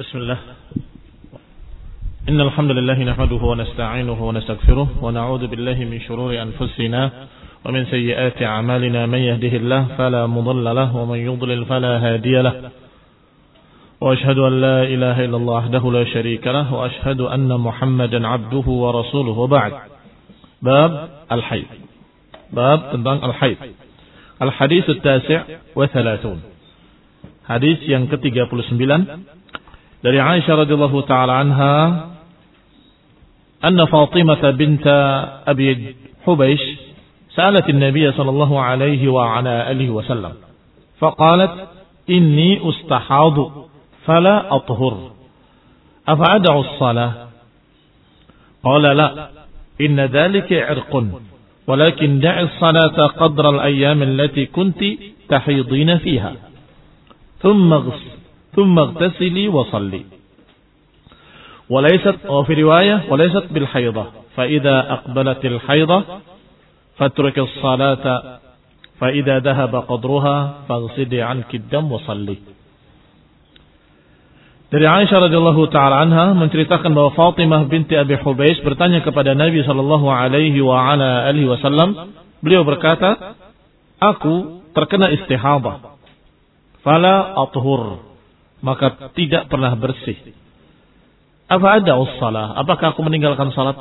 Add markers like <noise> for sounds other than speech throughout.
بسم الله. إن الحمد لله نحمده ونستعينه ونستغفره ونعوذ بالله من شرور أنفسنا ومن سيئات أعمالنا. من يهده الله فلا مضل له ومن يضلل فلا هادي له. وأشهد أن لا إله إلا الله وحده لا شريك له وأشهد أن محمدا عبده ورسوله. وبعد. باب الحيض. باب tentang الحيض. الحديث التاسع وثلاثون حديث yang ke-39 dari Aisyah radhiyallahu taala anha أن فاطمة بنت أبي حبيش سألت النبي صلى الله عليه وعلى آله وسلم فقالت إني أستحاض فلا أطهر. أفأدع الصلاة؟ قال لا إن ذلك عرق ولكن دع الصلاة قدر الأيام التي كنت تحيضين فيها. ثم ثم اغتسلي وصلي وليست وفي رواية وليست بالحيضة فإذا أقبلت الحيضة فاترك الصلاة فإذا ذهب قدرها فاغسلي عنك الدم وصلي Dari Aisyah radhiyallahu taala anha menceritakan bahwa Fatimah binti Abi Hubais bertanya kepada Nabi sallallahu alaihi wa ala alihi wasallam, beliau berkata, "Aku terkena istihadah. Fala athur, maka tidak pernah bersih. Apa ada ussalah? Apakah aku meninggalkan salat?"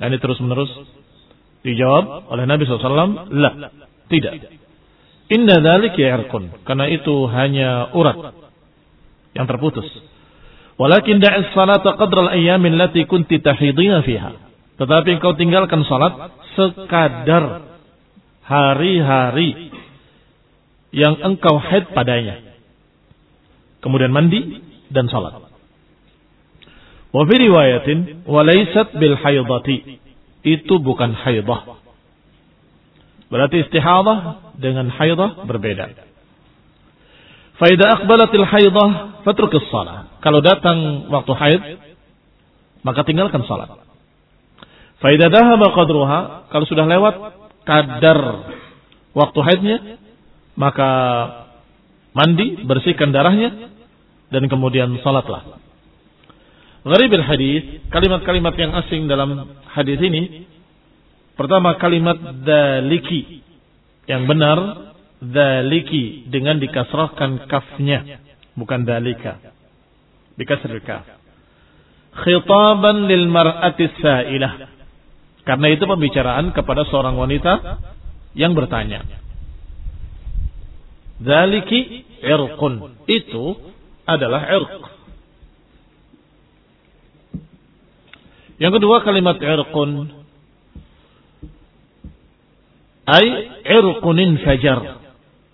Dan ini terus menerus dijawab oleh Nabi SAW, "La, tidak." Inna dzalika yarkun, karena itu hanya urat yang terputus. Walakin da'is salata qadra al-ayyam allati kunti tahidina fiha. Tetapi engkau tinggalkan salat sekadar hari-hari yang engkau haid padanya. Kemudian mandi dan salat. Wa fi riwayatin wa laysat bil haidati. Itu bukan haidah. Berarti istihadah dengan haidah berbeda. Faidah akbalatil haidah fatrukis salat. Kalau datang waktu haid, maka tinggalkan salat. Faidah dahaba qadruha, kalau sudah lewat kadar waktu haidnya, maka mandi, bersihkan darahnya, dan kemudian salatlah. Gharibil hadis, kalimat-kalimat yang asing dalam hadis ini, pertama kalimat daliki, yang benar daliki dengan dikasrahkan kafnya. Bukan dalika dikasril kaf khitaban lil mar'ati sa'ilah. Karena itu pembicaraan kepada seorang wanita yang bertanya. Daliki irqun. Itu adalah irq yang kedua kalimat irqun ay irqunin fajar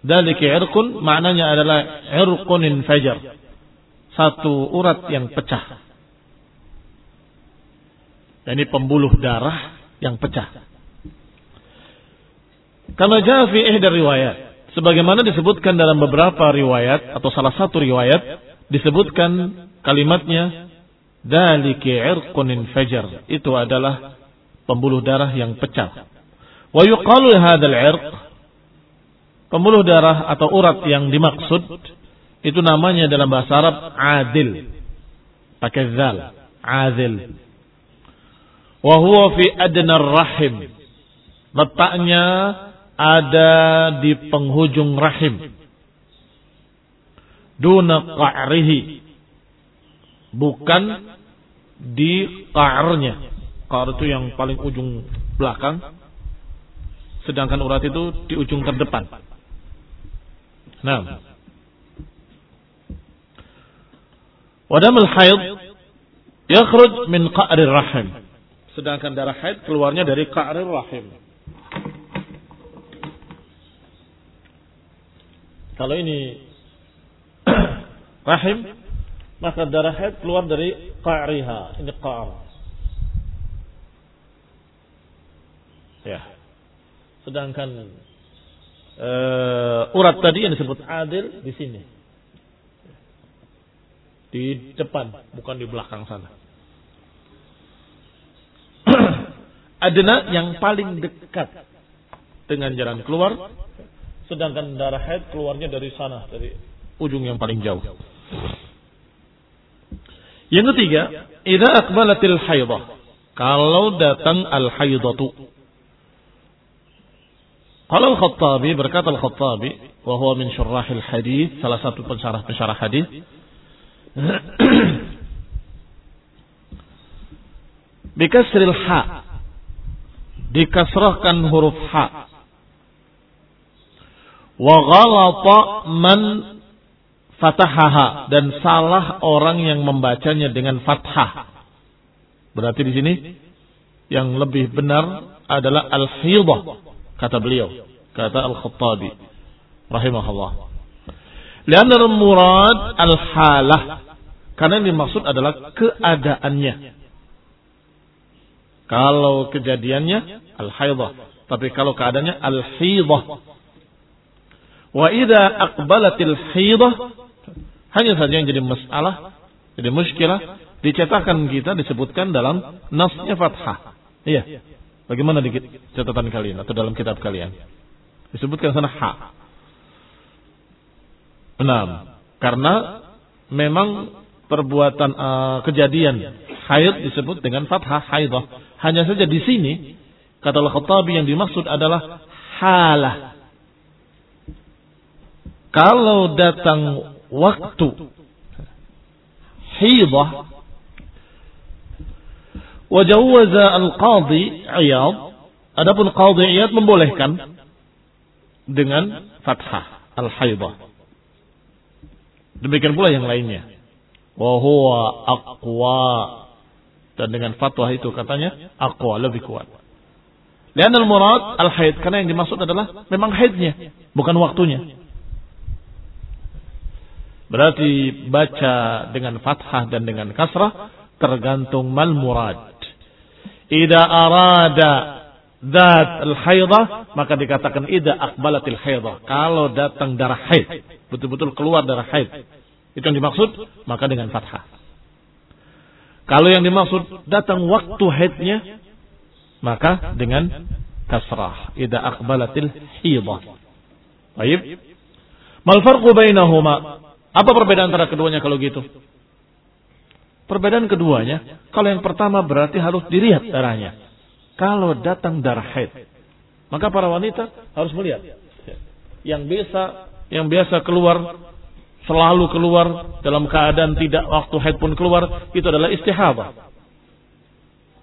Dalika irqun maknanya adalah irqunin fajar. Satu urat yang pecah. Ini pembuluh darah yang pecah. Karena jaa ihda riwayat. Sebagaimana disebutkan dalam beberapa riwayat atau salah satu riwayat disebutkan kalimatnya dalika irqunin fajar. Itu adalah pembuluh darah yang pecah. Wa yuqalu hadzal pembuluh darah atau urat yang dimaksud itu namanya dalam bahasa Arab adil. Pakai zal, adil. Wa huwa fi adna rahim. Letaknya ada di penghujung rahim. Duna qa'rihi. Bukan di qa'rnya. Qa'r itu yang paling ujung belakang. Sedangkan urat itu di ujung terdepan. Nah. Wadamul haid yakhruj min qa'rir rahim. Sedangkan darah haid keluarnya dari qa'rir rahim. Kalau ini <clears throat> rahim, maka darah haid keluar dari qa'riha. Ini qa'r. Ya. Sedangkan uh, urat tadi yang disebut adil di sini. Di depan, bukan di belakang sana. <clears throat> Adna yang paling dekat dengan jalan keluar, sedangkan darah haid keluarnya dari sana, dari ujung yang paling jauh. Yang ketiga, idza aqbalatil haidah. Kalau datang al-haidatu. Qala al-Khattabi berkata al-Khattabi wa huwa min syurahil hadis, salah satu pensyarah-pensyarah hadis. <clears throat> Bikasril ha. Dikasrahkan huruf ha. Wa ghalata man fatahaha dan salah orang yang membacanya dengan fathah. Berarti di sini yang lebih benar adalah al-hidah kata beliau, kata Al-Khattabi rahimahullah. Lianna murad al-halah karena yang dimaksud adalah keadaannya. Kalau kejadiannya al-haidah, tapi kalau keadaannya al-hidah. Wa idza aqbalatil hidah hanya saja yang jadi masalah, jadi muskilah, dicetakan kita disebutkan dalam nasnya fathah. Iya. Bagaimana di catatan kalian atau dalam kitab kalian? Disebutkan sana ha. Benar. Karena memang perbuatan uh, kejadian haid disebut dengan fathah haidah. Hanya saja di sini kata Al-Khattabi yang dimaksud adalah halah. Kalau datang waktu hidah wajawaza al-qadhi Iyad adapun qadhi Iyad membolehkan dengan fathah al-haidah demikian pula yang lainnya. Wa huwa aqwa. Dan dengan fatwa itu katanya aqwa lebih kuat. Lian al-murad al-haid. Karena yang dimaksud adalah memang haidnya bukan waktunya Berarti baca dengan fathah dan dengan kasrah tergantung mal murad. Ida arada zat al haidah maka dikatakan ida akbalatil haidah. Kalau datang darah haid, betul-betul keluar darah haid. Itu yang dimaksud, maka dengan fathah. Kalau yang dimaksud datang waktu haidnya, maka dengan kasrah. Ida akbalatil haidah. Baik. Mal farqu bainahuma? Apa perbedaan antara keduanya kalau gitu? Perbedaan keduanya, kalau yang pertama berarti harus dilihat darahnya. Kalau datang darah haid, maka para wanita harus melihat. Yang biasa, yang biasa keluar, selalu keluar dalam keadaan tidak waktu haid pun keluar, itu adalah istihadah.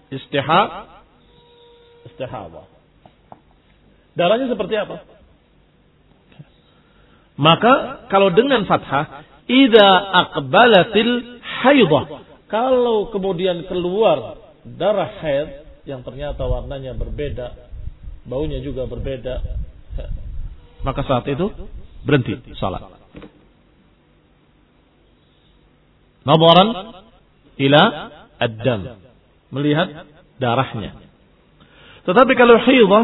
Istiha, istihadah. Darahnya seperti apa? Maka kalau dengan fathah, ida akbalatil haidah. Kalau kemudian keluar darah haid yang ternyata warnanya berbeda, baunya juga berbeda, maka saat itu berhenti salat. Nabaran ila ad-dam. Melihat darahnya. Tetapi kalau haidah,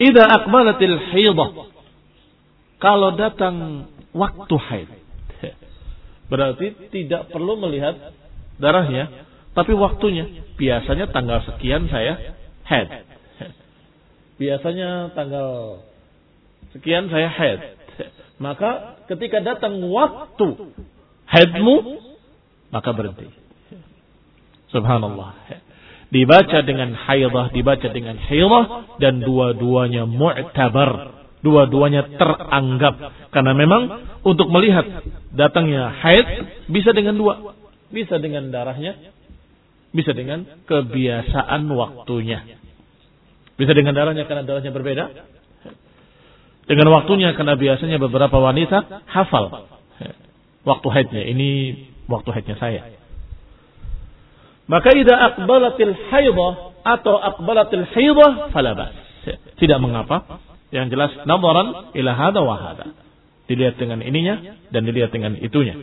ida akbalatil haidah kalau datang waktu haid, berarti tidak perlu melihat darahnya, tapi waktunya. Biasanya tanggal sekian saya haid. Biasanya tanggal sekian saya haid. Maka ketika datang waktu haidmu, maka berhenti. Subhanallah. Dibaca dengan haidah, dibaca dengan haidah, dan dua-duanya mu'tabar Dua-duanya teranggap. Karena memang untuk melihat datangnya haid bisa dengan dua. Bisa dengan darahnya. Bisa dengan kebiasaan waktunya. Bisa dengan darahnya karena darahnya berbeda. Dengan waktunya karena biasanya beberapa wanita hafal. Waktu haidnya. Ini waktu haidnya saya. Maka idza akbalatil haidah atau akbalatil haidah falabas. Tidak mengapa yang jelas nadaran ila hada wa hada. Dilihat dengan ininya dan dilihat dengan itunya.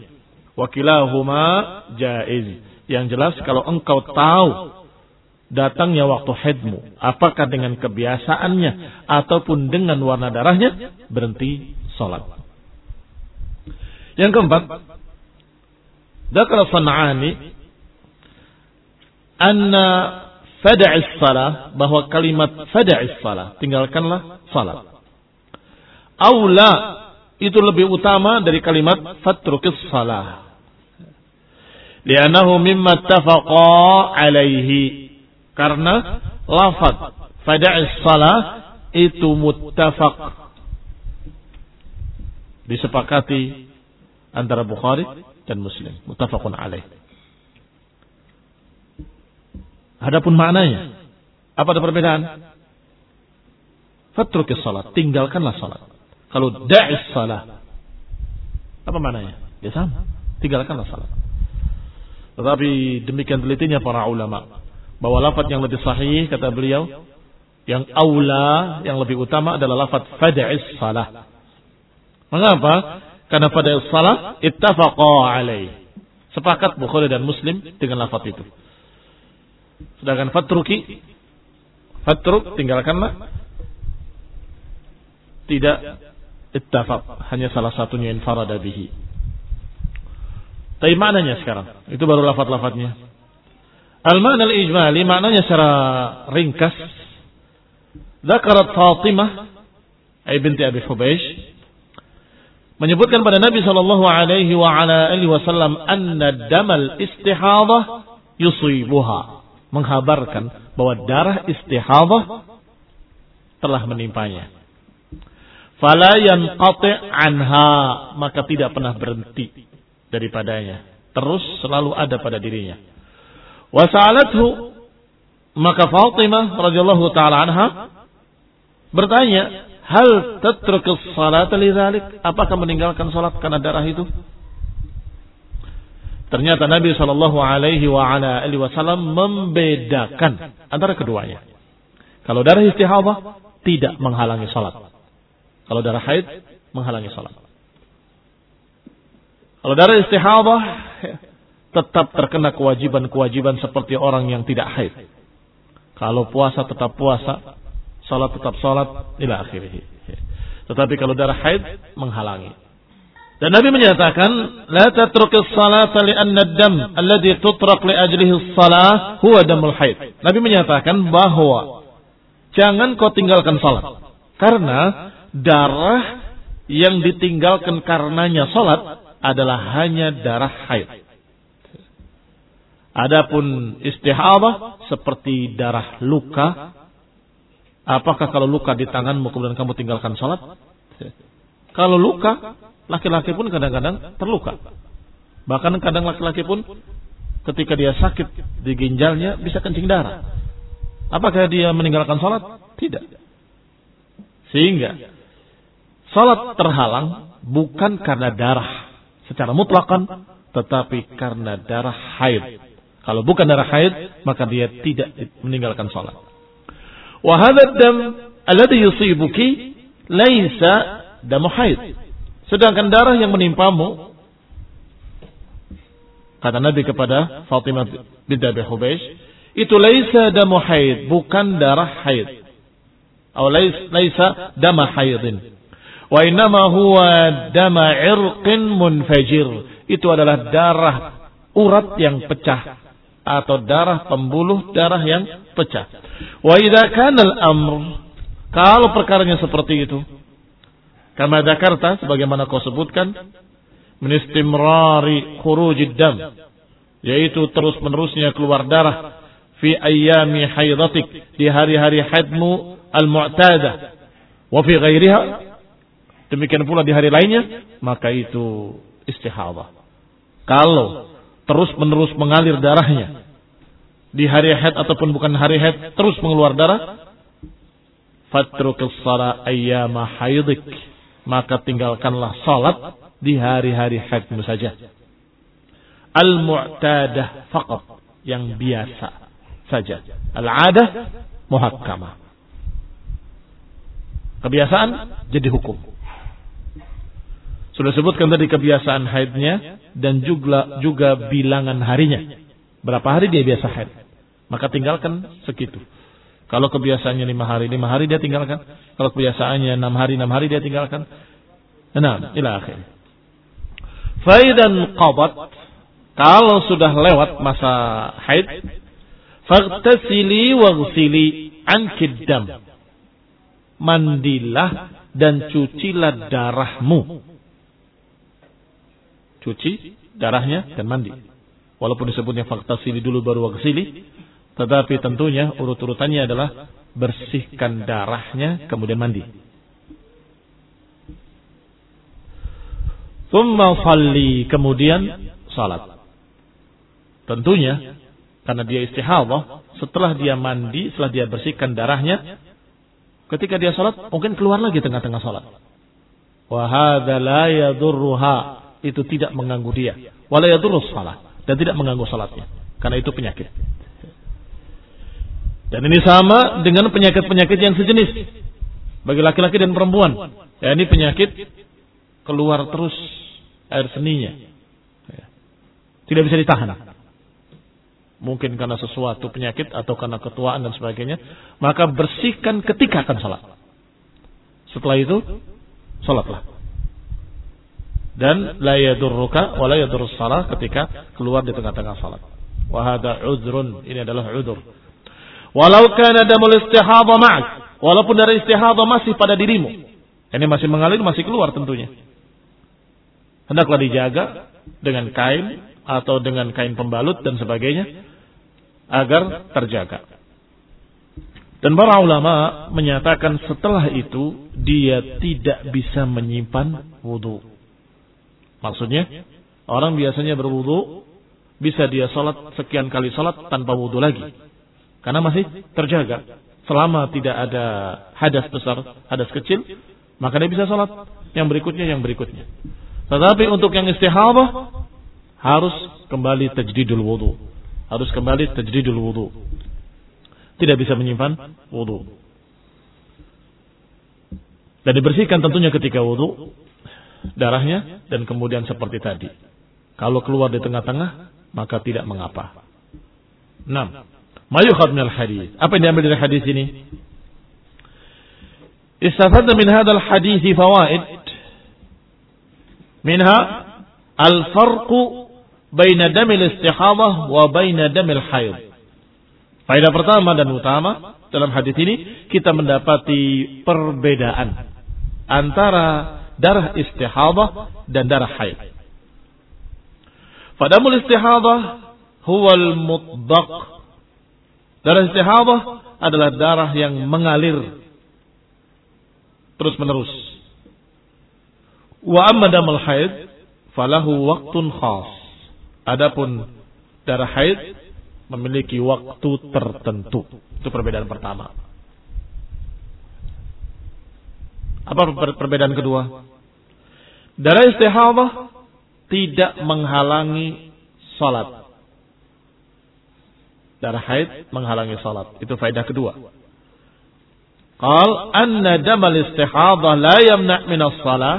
Wakilahuma jaiz. Yang jelas kalau engkau tahu datangnya waktu haidmu, apakah dengan kebiasaannya ataupun dengan warna darahnya, berhenti sholat. Yang keempat, Dakar San'ani anna fada'is salah bahwa kalimat fada'is salah tinggalkanlah salat. Aula itu lebih utama dari kalimat fatrukis salah. Lianahu mimma tafaqa alaihi. Karena lafad fada'is salah itu muttafaq disepakati antara Bukhari dan Muslim. Muttafaqun alaih. Adapun maknanya, apa ada perbedaan? Fatrukis salat, tinggalkanlah salat. Kalau da'is salat, apa maknanya? Ya sama, tinggalkanlah salat. Tetapi demikian telitinya para ulama bahwa lafaz yang lebih sahih kata beliau yang aula yang lebih utama adalah lafaz fada'is salah. Mengapa? Karena fada'is salah ittafaqa alaih. Sepakat Bukhari dan Muslim dengan lafaz itu. Sedangkan fatruki fatruk tinggalkanlah tidak ittafaq, hanya salah satunya infarada bihi. Tapi maknanya sekarang. Itu baru lafat-lafatnya. Al-ma'na al-ijmali maknanya secara ringkas. Zakarat Fatimah ay binti Abi Hubeish menyebutkan pada Nabi sallallahu alaihi wa ala alihi wasallam anna damal istihadah yusibuha menghabarkan bahwa darah istihadah telah menimpanya. Fala yanqati anha maka tidak pernah berhenti daripadanya. Terus selalu ada pada dirinya. Wasa'alathu maka Fatimah radhiyallahu taala anha bertanya, "Hal tatrukus salat lidzalik?" Apakah meninggalkan salat karena darah itu? Ternyata Nabi Shallallahu Alaihi Wasallam membedakan antara keduanya. Kalau darah istihadah tidak menghalangi salat. Kalau darah haid menghalangi salat. Kalau darah istihadah tetap terkena kewajiban-kewajiban seperti orang yang tidak haid. Kalau puasa tetap puasa, salat tetap salat, ila akhirih. Tetapi kalau darah haid menghalangi. Dan Nabi menyatakan, la tatrukis salata li'anna dam alladhi tutrak li ajlihi salah huwa. Nabi menyatakan bahwa jangan kau tinggalkan salat. Karena darah yang ditinggalkan karenanya salat adalah hanya darah haid. Adapun istihadah seperti darah luka. Apakah kalau luka di tanganmu kemudian kamu tinggalkan sholat? Kalau luka, laki-laki pun kadang-kadang terluka. Bahkan kadang laki-laki pun ketika dia sakit di ginjalnya bisa kencing darah. Apakah dia meninggalkan sholat? Tidak. Sehingga sholat terhalang bukan karena darah secara mutlakan tetapi karena darah haid. Kalau bukan darah haid, maka dia tidak meninggalkan salat. Wa hadzal dam alladhi yusibuki laisa dam haid. Sedangkan darah yang menimpamu kata Nabi kepada Fatimah binti Abi Hubeish, itu laisa dam haid, bukan darah haid. Atau laisa dam haidin. Wa innama huwa dama irqin munfajir. Itu adalah darah urat yang pecah atau darah pembuluh darah yang pecah. Wa idza kana al-amr kalau perkaranya seperti itu kama dzakarta sebagaimana kau sebutkan min istimrari khurujid dam yaitu terus-menerusnya keluar darah fi ayyami haidatik di hari-hari haidmu al-mu'tadah wa fi ghairiha demikian pula di hari lainnya, maka itu istihadah. Kalau terus menerus mengalir darahnya di hari haid ataupun bukan hari haid terus mengeluar darah, fatrukis salat ayyama haidik, maka tinggalkanlah salat di hari-hari haidmu saja. Al-mu'tadah faqat, yang biasa saja. Al-adah muhakkamah. Kebiasaan jadi hukum. Sudah sebutkan tadi kebiasaan haidnya dan juga juga bilangan harinya. Berapa hari dia biasa haid. Maka tinggalkan segitu. Kalau kebiasaannya lima hari, lima hari dia tinggalkan. Kalau kebiasaannya enam hari, enam hari dia tinggalkan. Enam, ila akhir. Faidan qabat. Kalau sudah lewat masa haid. Fagtasili wagsili ankidam. Mandilah dan cucilah darahmu cuci darahnya dan mandi. Walaupun disebutnya fakta sili dulu baru waksili. Tetapi tentunya urut-urutannya adalah bersihkan darahnya kemudian mandi. Thumma salli kemudian salat. Tentunya karena dia istihadah, setelah dia mandi, setelah dia bersihkan darahnya, ketika dia salat mungkin keluar lagi tengah-tengah salat. Wa hadza la yadurruha, itu tidak mengganggu dia. Wa la salat dan tidak mengganggu salatnya karena itu penyakit. Dan ini sama dengan penyakit-penyakit yang sejenis bagi laki-laki dan perempuan. Ya, ini penyakit keluar terus air seninya. Ya. Tidak bisa ditahan. Mungkin karena sesuatu penyakit atau karena ketuaan dan sebagainya. Maka bersihkan ketika akan salat. Setelah itu, salatlah. Dan la yadurruka wa la salah ketika keluar di tengah-tengah salat. Wahada udrun. Ini adalah udur Walau kana damul istihadha ma'ak. Walaupun darah istihadha masih pada dirimu. Ini masih mengalir, masih keluar tentunya. Hendaklah dijaga dengan kain atau dengan kain pembalut dan sebagainya agar terjaga. Dan para ulama menyatakan setelah itu dia tidak bisa menyimpan wudhu. Maksudnya orang biasanya berwudhu bisa dia sholat sekian kali sholat tanpa wudhu lagi. Karena masih terjaga. Selama tidak ada hadas besar, hadas kecil, maka dia bisa sholat. Yang berikutnya, yang berikutnya. Tetapi untuk yang istihadah, harus kembali tajdidul wudhu. Harus kembali tajdidul wudhu. Tidak bisa menyimpan wudhu. Dan dibersihkan tentunya ketika wudhu, darahnya, dan kemudian seperti tadi. Kalau keluar di tengah-tengah, maka tidak mengapa. 6. Mayukhad minal hadis. Apa yang diambil dari hadis ini? Istafadna min hadal hadis fawaid. Minha al-farqu baina damil istihadah wa baina damil haid. Faedah pertama dan utama dalam hadis ini kita mendapati perbedaan antara darah istihadah dan darah haid. Fadamul istihadah huwa al-mutbaq Darah istihadah adalah darah yang mengalir terus menerus. Wa amma damul haid falahu waktun khas. Adapun darah haid memiliki waktu tertentu. Itu perbedaan pertama. Apa perbedaan kedua? Darah istihadah tidak menghalangi salat darah haid menghalangi salat. Itu faedah kedua. Qal anna damal istihadah la yamna' min as-salah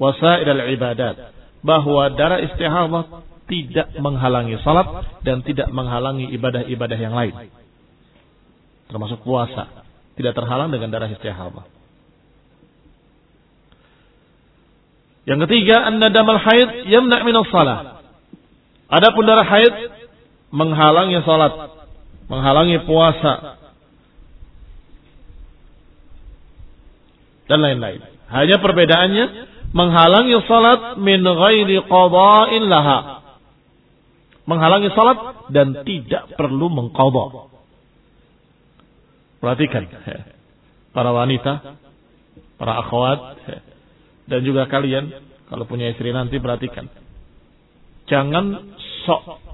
wa sa'ir al-ibadat. Bahwa darah istihadah tidak menghalangi salat dan tidak menghalangi ibadah-ibadah yang lain. Termasuk puasa. Tidak terhalang dengan darah istihadah. Yang ketiga, anna damal haid yamna' min as-salah. Adapun darah haid menghalangi salat, menghalangi puasa, dan lain-lain. Hanya perbedaannya menghalangi salat min ghairi qada'in laha. Menghalangi salat dan tidak perlu mengqadha. Perhatikan para wanita, para akhwat dan juga kalian kalau punya istri nanti perhatikan. Jangan sok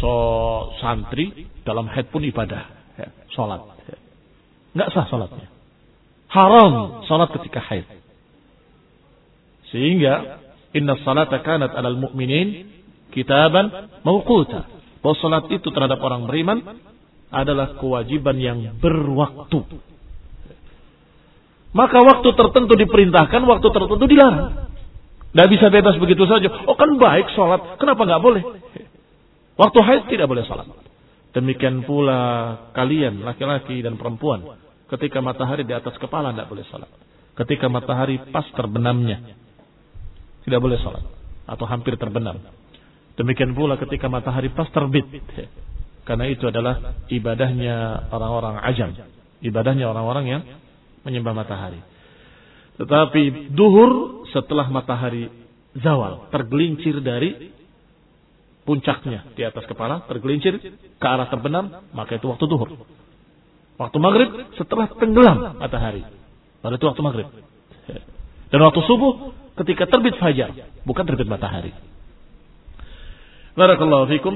so santri dalam haid pun ibadah, ya, sholat. Ya. Nggak sah sholatnya. Haram sholat ketika haid. Sehingga inna salata kanat alal mu'minin kitaban mawquta. Bahwa sholat itu terhadap orang beriman adalah kewajiban yang berwaktu. Maka waktu tertentu diperintahkan, waktu tertentu dilarang. Tidak bisa bebas begitu saja. Oh kan baik sholat, kenapa nggak boleh? Waktu haid tidak boleh salat. Demikian pula kalian laki-laki dan perempuan ketika matahari di atas kepala tidak boleh salat. Ketika matahari pas terbenamnya tidak boleh salat atau hampir terbenam. Demikian pula ketika matahari pas terbit. Karena itu adalah ibadahnya orang-orang ajam. Ibadahnya orang-orang yang menyembah matahari. Tetapi duhur setelah matahari zawal, tergelincir dari puncaknya di atas kepala, tergelincir ke arah terbenam, maka itu waktu duhur. Waktu maghrib setelah tenggelam matahari. Pada itu waktu maghrib. Dan waktu subuh ketika terbit fajar, bukan terbit matahari. Barakallahu fikum.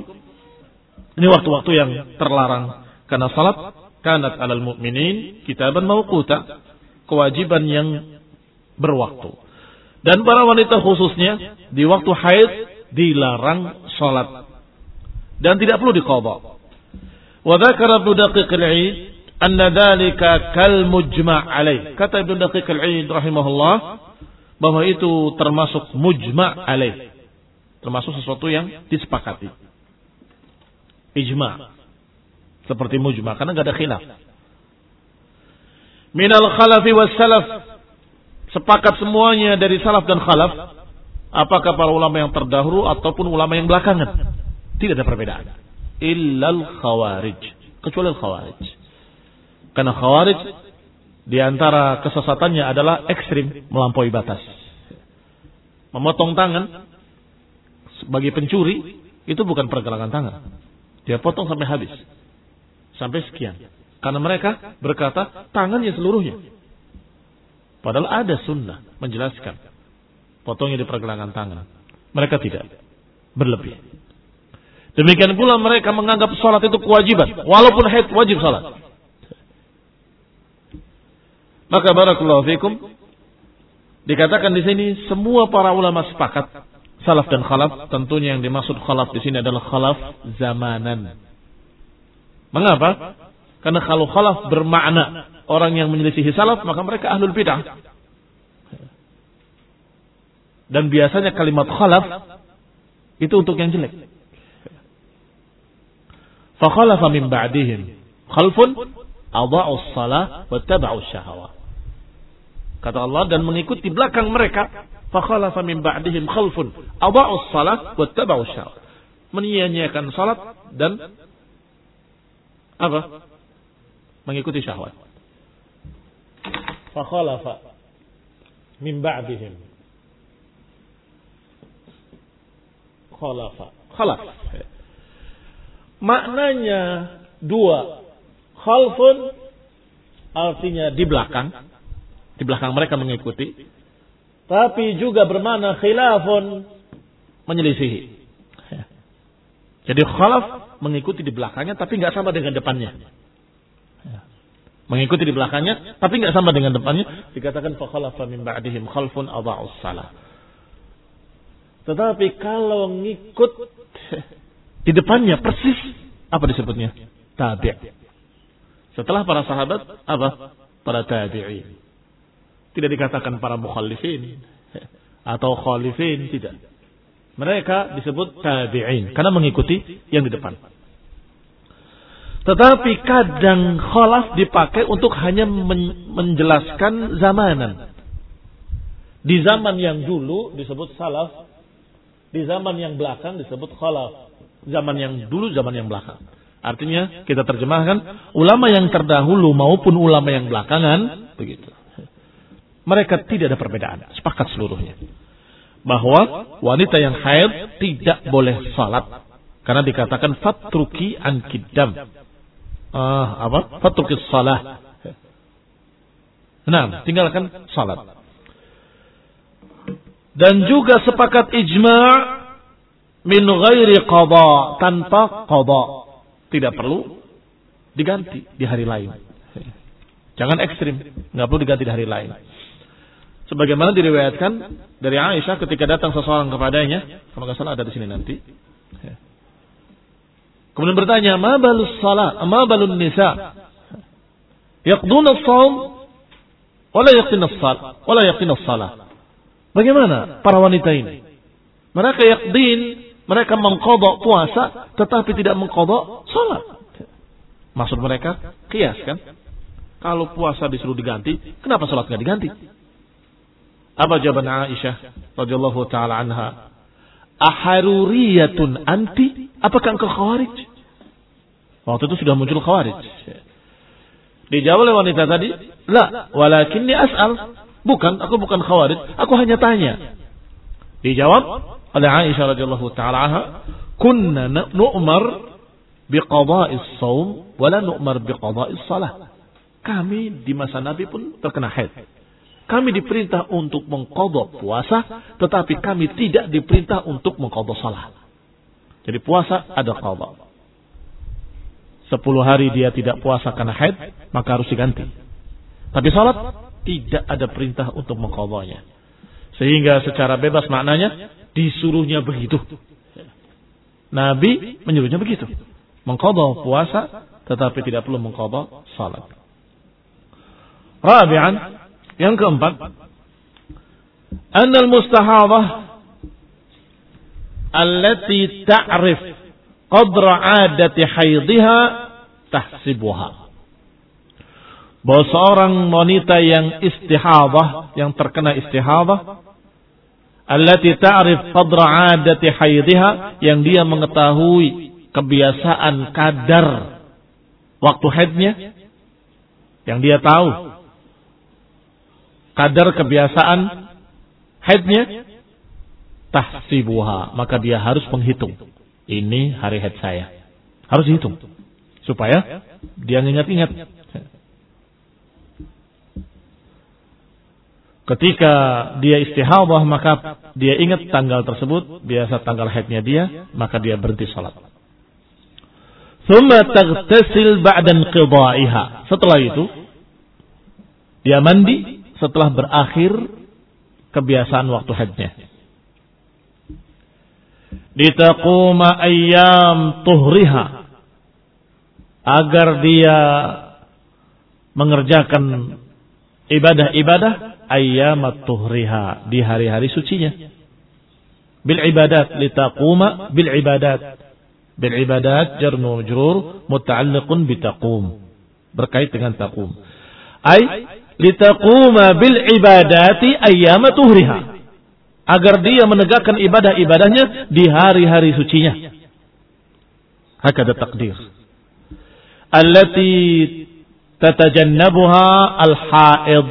Ini waktu-waktu yang terlarang karena salat kanat alal mu'minin kitaban mauquta, kewajiban yang berwaktu. Dan para wanita khususnya di waktu haid dilarang salat dan tidak perlu diqadha. Wa dzakara Ibnu Daqiq al-Aid anna dzalika kal mujma' alaih. Kata Ibnu Daqiq al-Aid rahimahullah bahwa itu termasuk mujma' alaih. Termasuk sesuatu yang disepakati. Ijma' seperti mujma karena nggak ada khilaf. Minal khalafi was salaf sepakat semuanya dari salaf dan khalaf apakah para ulama yang terdahulu ataupun ulama yang belakangan? Tidak ada perbedaan. Illal khawarij. Kecuali khawarij. Karena khawarij di antara kesesatannya adalah ekstrim melampaui batas. Memotong tangan bagi pencuri itu bukan pergelangan tangan. Dia potong sampai habis. Sampai sekian. Karena mereka berkata tangannya seluruhnya. Padahal ada sunnah menjelaskan. Potongnya di pergelangan tangan. Mereka tidak. Berlebih. Demikian pula mereka menganggap sholat itu kewajiban. Walaupun haid wajib sholat. Maka barakallahu fikum. Dikatakan di sini semua para ulama sepakat salaf dan khalaf. Tentunya yang dimaksud khalaf di sini adalah khalaf zamanan Mengapa? Karena kalau khalaf bermakna orang yang menyelisihi salaf, maka mereka ahlul bidah. Dan biasanya kalimat khalaf itu untuk yang jelek. Fakhalafa min ba'dihim khalfun adha'u salah wa taba'u syahawat. Kata Allah dan mengikuti belakang mereka fakhalafa min ba'dihim khalfun adha'u salah wa taba'u syahawat. Menyia-nyiakan salat dan apa? Mengikuti syahwat. Fakhalafa min ba'dihim. Khalafa. Khalaf. Maknanya dua. Khalfun artinya di belakang. Di belakang mereka mengikuti. Tapi juga bermakna khilafun menyelisihi. Jadi khalaf mengikuti di belakangnya tapi nggak sama dengan depannya. Ya. Mengikuti di belakangnya tapi nggak sama dengan depannya dikatakan fakhalafa min ba'dihim khalfun adha'us salah. Tetapi kalau ngikut <laughs> di depannya persis apa disebutnya? Tabi'. Setelah para sahabat apa? Para tabi'in. Tidak dikatakan para mukhalifin atau khalifin tidak. Mereka disebut tabi'in karena mengikuti yang di depan. Tetapi kadang kholaf dipakai untuk hanya men menjelaskan zamanan. Di zaman yang dulu disebut salaf, di zaman yang belakang disebut kholaf. Zaman yang dulu, zaman yang belakang. Artinya kita terjemahkan ulama yang terdahulu maupun ulama yang belakangan begitu. Mereka tidak ada perbedaan, sepakat seluruhnya bahwa wanita yang haid tidak boleh salat karena dikatakan fatruki an kidam. Ah, apa? Fatruki salah. Nah, tinggalkan salat. Dan juga sepakat ijma' min ghairi qada, tanpa qada. Tidak perlu diganti di hari lain. Jangan ekstrim, nggak perlu diganti di hari lain. Sebagaimana diriwayatkan dari Aisyah ketika datang seseorang kepadanya, kalau nggak salah ada di sini nanti. Kemudian bertanya, "Ma balus salat, ma balun nisa?" Yaqduna as-shaum wala yaqdina as-salat, wala yaqdina as-salat. Bagaimana para wanita ini? Mereka yaqdin, mereka mengkodok puasa tetapi tidak mengkodok salat. Maksud mereka kias kan? Kalau puasa disuruh diganti, kenapa salat nggak diganti? Apa jawaban Aisyah radhiyallahu taala anha? Aharuriyatun anti? Apakah engkau khawarij? Waktu itu sudah muncul khawarij. Dijawab oleh wanita tadi, "La, walakinni as'al." Bukan, aku bukan khawarij, aku hanya tanya. Dijawab oleh Aisyah radhiyallahu taala anha, "Kunna nu'mar biqada'is shaum wa la nu'mar biqada'is shalah." Kami di masa Nabi pun terkena haid. Kami diperintah untuk mengkodok puasa, tetapi kami tidak diperintah untuk mengkodok salat. Jadi puasa ada kodok. Sepuluh hari dia tidak puasa karena haid, maka harus diganti. Tapi salat tidak ada perintah untuk mengkodoknya. Sehingga secara bebas maknanya disuruhnya begitu. Nabi menyuruhnya begitu. Mengkodok puasa, tetapi tidak perlu mengkodok salat. Rabi'an, yang keempat, annal mustahadah allati ta'rif qadra 'adati haidha tahsibuha. Bahwa seorang wanita yang istihadah, yang terkena istihadah, allati ta'rif qadra 'adati haidha, yang dia mengetahui kebiasaan kadar waktu haidnya, yang dia tahu kadar kebiasaan haidnya tahsibuha maka dia harus menghitung. Ini hari haid saya. Harus hitung supaya dia ingat-ingat ketika dia istihadah maka dia ingat tanggal tersebut biasa tanggal haidnya dia maka dia berhenti salat Thumma taghtasil ba'da Setelah itu dia mandi setelah berakhir kebiasaan waktu hajinya. Ditaquma ayyam tuhriha. Agar dia mengerjakan ibadah-ibadah ayyam tuhriha di hari-hari sucinya. Bil ibadat litaquma bil ibadat. Bil ibadat jar majrur muta'alliqun bitaqum. Berkait dengan taqum. Ai litaquma bil ibadati ayyama tuhriha agar dia menegakkan ibadah-ibadahnya di hari-hari sucinya hakada takdir allati tatajannabuha al-haid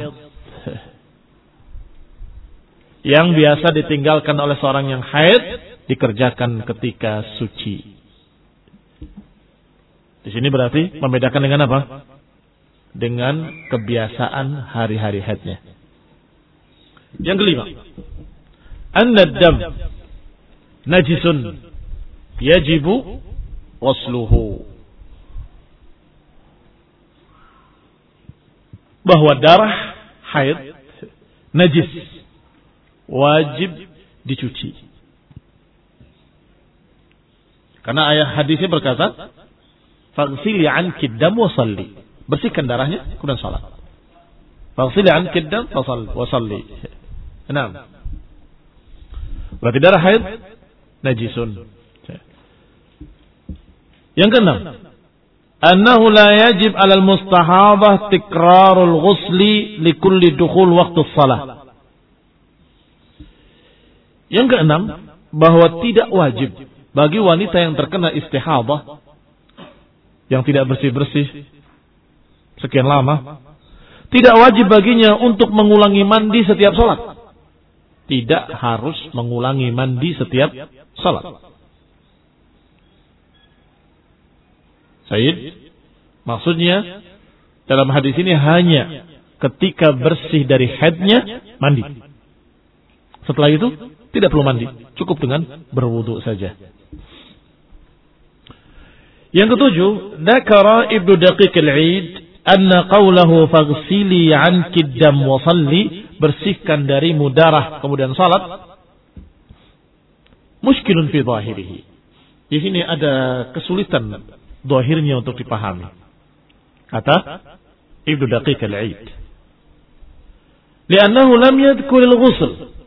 yang biasa ditinggalkan oleh seorang yang haid dikerjakan ketika suci. Di sini berarti membedakan dengan apa? dengan kebiasaan hari-hari haidnya. Yang kelima, anna dam najisun yajibu wasluhu. Bahwa darah haid najis wajib dicuci. Karena ayat hadisnya berkata, "Faghsili 'anki dam wa salli." Bersihkan darahnya, kemudian salat. Faghsil an kiddam fasal wasalli. Enam. Berarti darah haid najisun. Yang keenam, annahu la yajib 'alal mustahabah tikrarul ghusli li kulli dukhul waktu salah. Yang keenam, bahwa tidak wajib bagi wanita yang terkena istihadah yang tidak bersih-bersih sekian lama, tidak wajib baginya untuk mengulangi mandi setiap sholat. Tidak harus mengulangi mandi setiap sholat. Said, maksudnya dalam hadis ini hanya ketika bersih dari headnya mandi. Setelah itu tidak perlu mandi, cukup dengan berwudu saja. Yang ketujuh, Dakara Ibnu Daqiq al-Eid anna qawlahu faghsili anki dam wa salli bersihkan dari mudarah kemudian salat muskilun fi zahirihi. Di sini ada kesulitan zahirnya untuk dipahami. Kata Ibnu Daqiq al-Aid. Li'annahu lam yadhkur al-ghusl.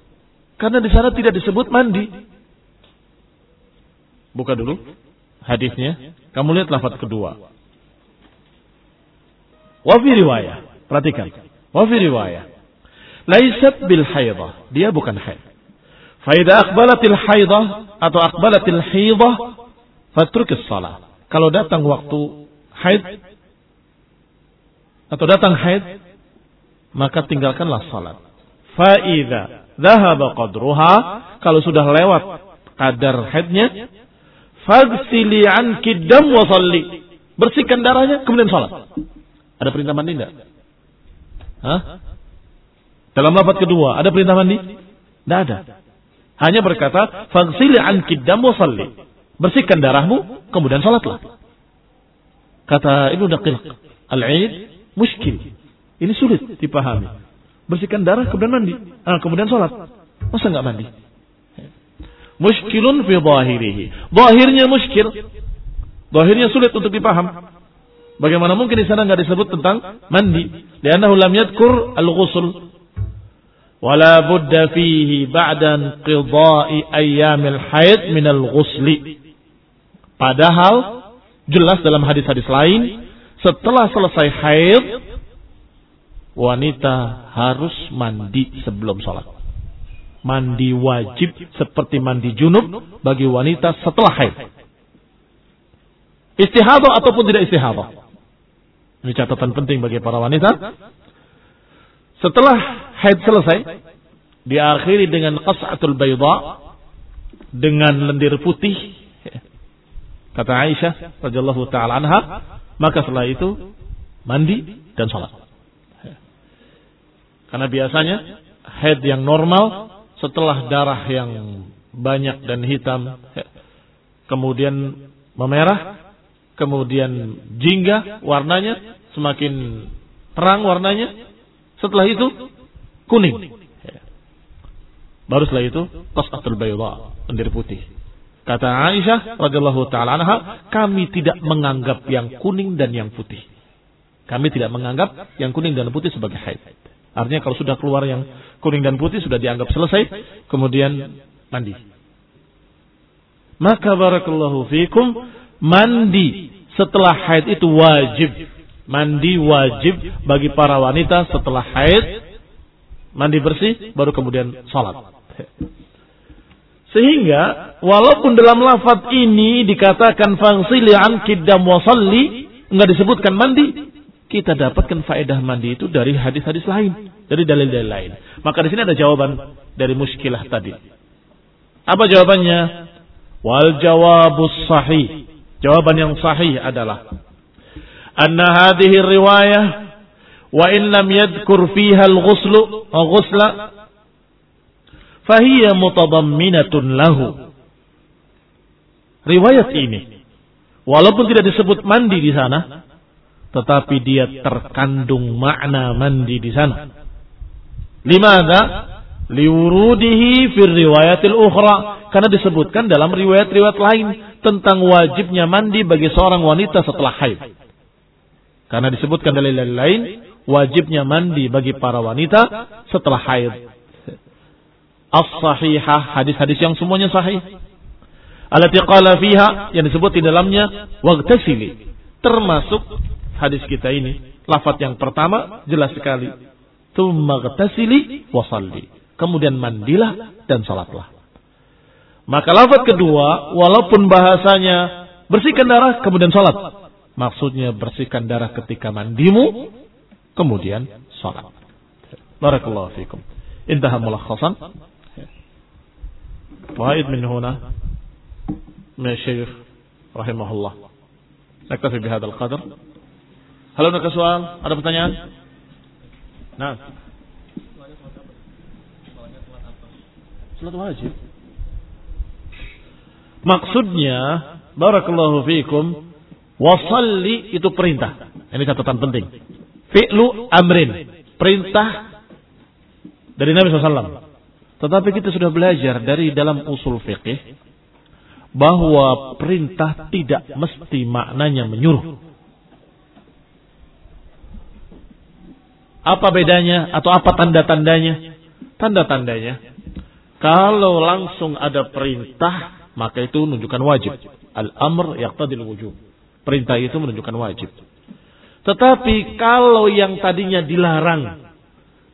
Karena di sana tidak disebut mandi. Buka dulu hadisnya. Kamu lihat lafaz kedua. Wafi riwayah. Perhatikan. Wafi riwayah. Laisat bil haidah. Dia bukan haid. Faidah akbalatil haidah atau akbalatil haidah fatrukis salah. Kalau datang waktu haid atau datang haid maka tinggalkanlah salat. Faida dhahaba qadruha. Kalau sudah lewat kadar haidnya fagsili anki dam wa salli. Bersihkan darahnya kemudian salat ada perintah mandi enggak? Hah? dalam lafaz kedua ada perintah mandi? Tidak ada. Hanya berkata fagsili anki dam wa salli. Bersihkan darahmu kemudian salatlah kata Ibnu Daqiq al-Aid muskil ini sulit dipahami bersihkan darah kemudian mandi ah, kemudian salat masa nggak mandi muskilun fi zahirihi. Zahirnya muskil. Zahirnya sulit untuk dipaham. Bagaimana mungkin di sana nggak disebut tentang mandi? Liannahu lam yadkur al-ghusl. Wala budda fihi ba'da inqidha'i ayyamil haid min al-ghusli. Padahal jelas dalam hadis-hadis lain setelah selesai haid wanita harus mandi sebelum sholat mandi wajib seperti mandi junub bagi wanita setelah haid. Istihadah ataupun tidak istihadah. Ini catatan penting bagi para wanita. Setelah haid selesai, diakhiri dengan qas'atul bayda dengan lendir putih. Kata Aisyah radhiyallahu taala anha, maka setelah itu mandi dan sholat. Karena biasanya haid yang normal setelah darah yang banyak dan hitam kemudian memerah kemudian jingga warnanya semakin terang warnanya setelah itu kuning. Baru setelah itu qasatul bayda lendir putih. Kata Aisyah radhiyallahu taala anha kami tidak menganggap yang kuning dan yang putih. Kami tidak menganggap yang kuning dan putih sebagai haid Artinya kalau sudah keluar yang kuning dan putih sudah dianggap selesai, kemudian mandi. Maka barakallahu fikum, mandi setelah haid itu wajib. Mandi wajib bagi para wanita setelah haid, mandi bersih, baru kemudian sholat. Sehingga walaupun dalam lafaz ini dikatakan fangsili an kidam wasalli, enggak disebutkan mandi, kita dapatkan faedah mandi itu dari hadis-hadis lain, dari dalil-dalil lain. Maka di sini ada jawaban dari muskilah tadi. Apa jawabannya? Wal jawabus sahih. Jawaban yang sahih adalah anna hadhihi riwayah wa in lam yadhkur fiha al-ghuslu ghusla fahiya mutadamminatun lahu. Riwayat ini walaupun tidak disebut mandi di sana, tetapi dia terkandung makna mandi di sana. Limada? Liwurudihi fir riwayatil ukhra. Karena disebutkan dalam riwayat-riwayat lain tentang wajibnya mandi bagi seorang wanita setelah haid. Karena disebutkan dalil lain wajibnya mandi bagi para wanita setelah haid. As-sahihah, hadis-hadis yang semuanya sahih. Alati qala fiha yang disebut di dalamnya wagtasili termasuk hadis kita ini. Lafat yang pertama jelas sekali. Tumaghtasili wasalli. Kemudian mandilah dan salatlah. Maka lafat kedua, walaupun bahasanya bersihkan darah kemudian salat. Maksudnya bersihkan darah ketika mandimu, kemudian salat. Barakallahu fikum. Intaha mulakhasan. Wahid min huna. Min syekh rahimahullah. Naktafi bihadal qadr. Halo nak soal, ada pertanyaan? Nah. Salat wajib. Maksudnya, barakallahu fiikum, wasalli itu perintah. Ini catatan penting. Fi'lu amrin, perintah dari Nabi SAW. Tetapi kita sudah belajar dari dalam usul fikih bahwa perintah tidak mesti maknanya menyuruh. Apa bedanya atau apa tanda-tandanya? Tanda-tandanya. Kalau langsung ada perintah, maka itu menunjukkan wajib. Al-amr yaqtadil wujub. Perintah itu menunjukkan wajib. Tetapi kalau yang tadinya dilarang,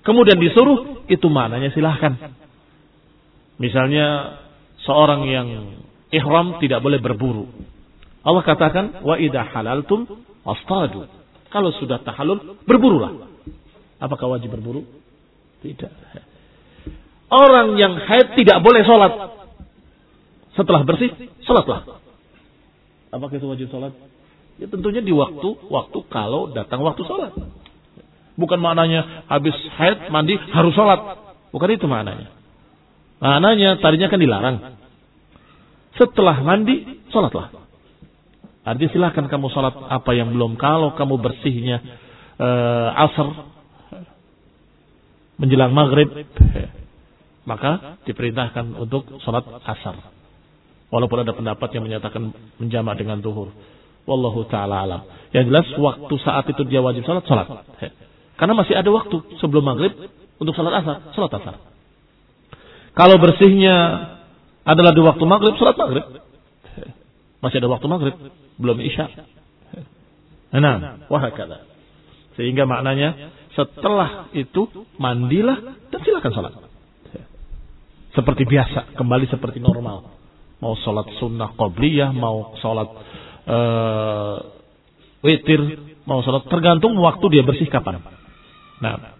kemudian disuruh, itu maknanya silahkan. Misalnya seorang yang ihram tidak boleh berburu. Allah katakan, wa idha halaltum astadu. Kalau sudah tahalul, berburulah. Apakah wajib berburu? Tidak. Orang yang haid tidak boleh sholat. Setelah bersih, sholatlah. Apakah itu wajib sholat? Ya tentunya di waktu, waktu kalau datang waktu sholat. Bukan maknanya habis haid mandi harus sholat. Bukan itu maknanya. Maknanya tadinya kan dilarang. Setelah mandi, sholatlah. Artinya silahkan kamu sholat apa yang belum. Kalau kamu bersihnya uh, asar menjelang maghrib, maka diperintahkan untuk sholat asar. Walaupun ada pendapat yang menyatakan menjamak dengan tuhur. Wallahu ta'ala alam. Yang jelas waktu saat itu dia wajib sholat, sholat. Karena masih ada waktu sebelum maghrib untuk sholat asar, sholat asar. Kalau bersihnya adalah di waktu maghrib, sholat maghrib. Masih ada waktu maghrib, belum isya. Nah, wahakala. Sehingga maknanya setelah itu mandilah dan silakan sholat. Seperti biasa, kembali seperti normal. Mau sholat sunnah qobliyah, mau sholat uh, witir, mau sholat tergantung waktu dia bersih kapan. Nah,